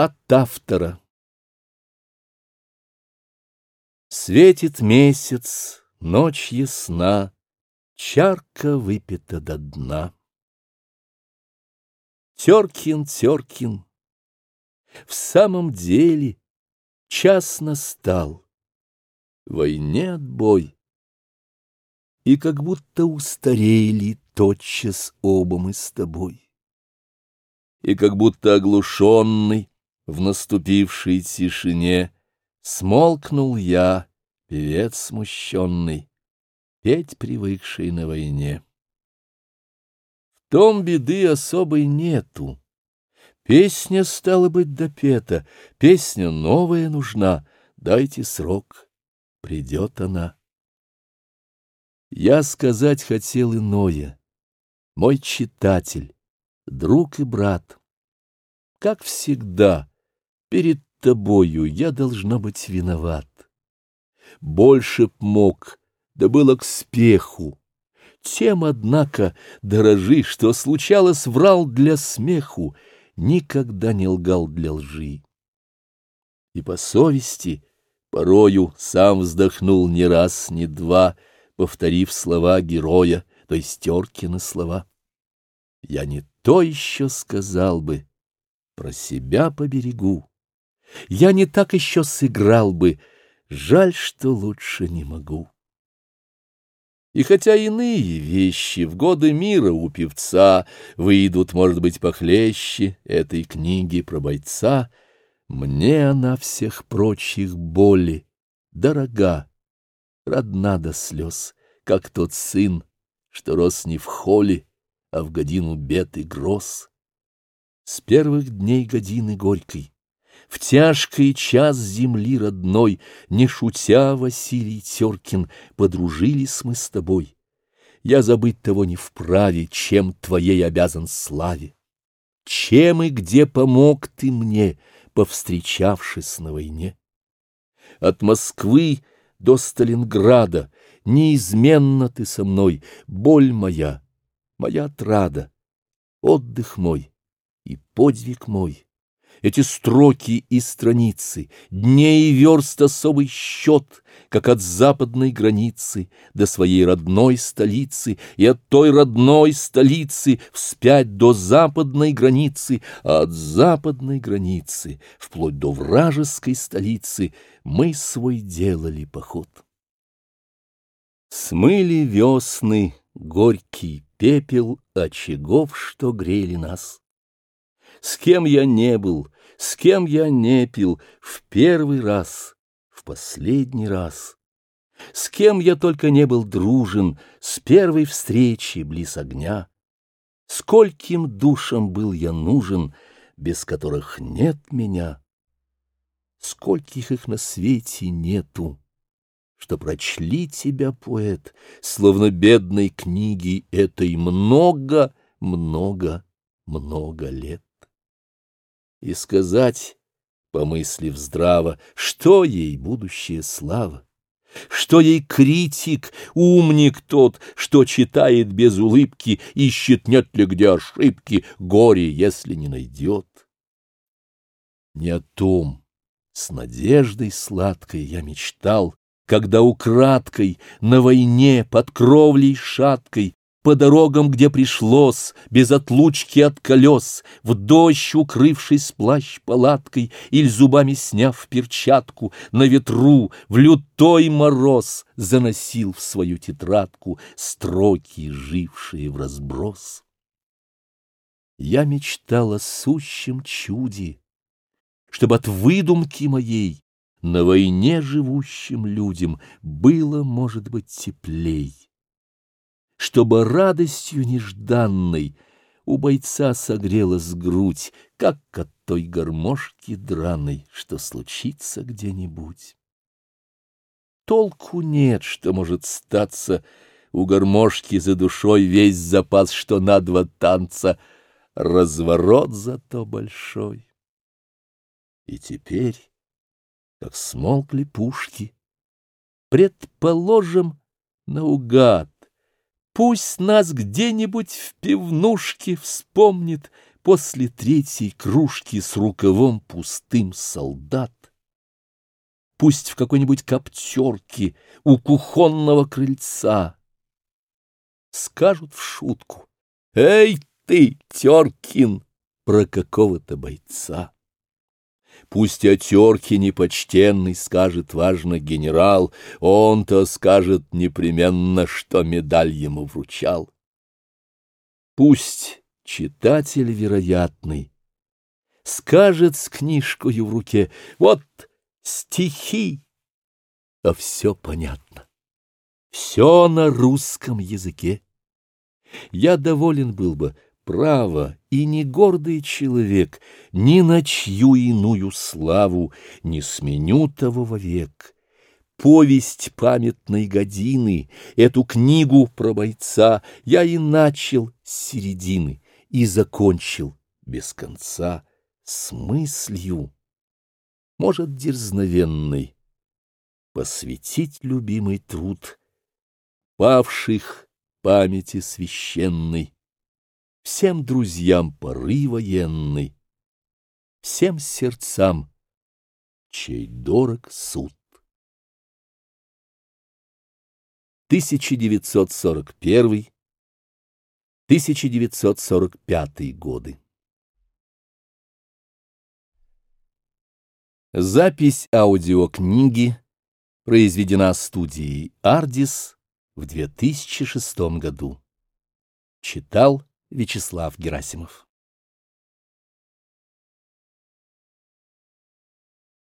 От автора. Светит месяц, ночь ясна, Чарка выпита до дна. Теркин, Теркин, в самом деле час настал, Войне отбой, и как будто устарели Тотчас оба мы с тобой. И как будто оглушенный в наступившей тишине смолкнул я, певец смущенный, петь привыкший на войне. В том беды особой нету. Песня стала быть допета, песня новая нужна, дайте срок, придет она. Я сказать хотел иное. Мой читатель, друг и брат, как всегда, Перед тобою я должна быть виноват. Больше б мог, да было к спеху. Тем, однако, дорожи, что случалось, врал для смеху, никогда не лгал для лжи. И по совести порою сам вздохнул не раз, не два, повторив слова героя, то есть Теркина слова. Я не то еще сказал бы, про себя поберегу я не так еще сыграл бы. Жаль, что лучше не могу. И хотя иные вещи в годы мира у певца выйдут, может быть, похлеще этой книги про бойца, мне она всех прочих боли дорога, родна до слез, как тот сын, что рос не в холе, а в годину бед и гроз. С первых дней годины горькой в тяжкий час земли родной, Не шутя, Василий Теркин, Подружились мы с тобой. Я забыть того не вправе, Чем твоей обязан славе. Чем и где помог ты мне, Повстречавшись на войне? От Москвы до Сталинграда Неизменно ты со мной, Боль моя, моя отрада, Отдых мой и подвиг мой. Эти строки и страницы, дней и верст особый счет, Как от западной границы до своей родной столицы, И от той родной столицы вспять до западной границы, А от западной границы вплоть до вражеской столицы Мы свой делали поход. Смыли весны горький пепел очагов, что грели нас с кем я не был, с кем я не пил, в первый раз, в последний раз. С кем я только не был дружен, с первой встречи близ огня. Скольким душам был я нужен, без которых нет меня. Скольких их на свете нету, что прочли тебя, поэт, словно бедной книги этой много, много, много лет и сказать, помыслив здраво, что ей будущая слава, что ей критик, умник тот, что читает без улыбки, ищет, нет ли где ошибки, горе, если не найдет. Не о том с надеждой сладкой я мечтал, когда украдкой на войне под кровлей шаткой по дорогам, где пришлось, без отлучки от колес, в дождь укрывшись плащ палаткой или зубами сняв перчатку, на ветру в лютой мороз заносил в свою тетрадку строки, жившие в разброс. Я мечтал о сущем чуде, чтобы от выдумки моей на войне живущим людям было, может быть, теплей чтобы радостью нежданной у бойца согрелась грудь, как от той гармошки драной, что случится где-нибудь. Толку нет, что может статься у гармошки за душой весь запас, что на два танца, разворот зато большой. И теперь, как смолкли пушки, предположим, наугад, Пусть нас где-нибудь в пивнушке вспомнит после третьей кружки с рукавом пустым солдат. Пусть в какой-нибудь коптерке у кухонного крыльца. Скажут в шутку. «Эй ты, Теркин!» про какого-то бойца. Пусть отерки непочтенный скажет важно генерал, он-то скажет непременно, что медаль ему вручал. Пусть читатель вероятный скажет с книжкою в руке «Вот стихи!» А все понятно, все на русском языке. Я доволен был бы, право, и не гордый человек ни на чью иную славу не сменю того вовек. Повесть памятной годины, эту книгу про бойца я и начал с середины и закончил без конца с мыслью, может, дерзновенной, посвятить любимый труд павших памяти священной всем друзьям поры военный, всем сердцам, чей дорог суд. 1941-1945 годы. Запись аудиокниги произведена студией «Ардис» в 2006 году. Читал Вячеслав Герасимов.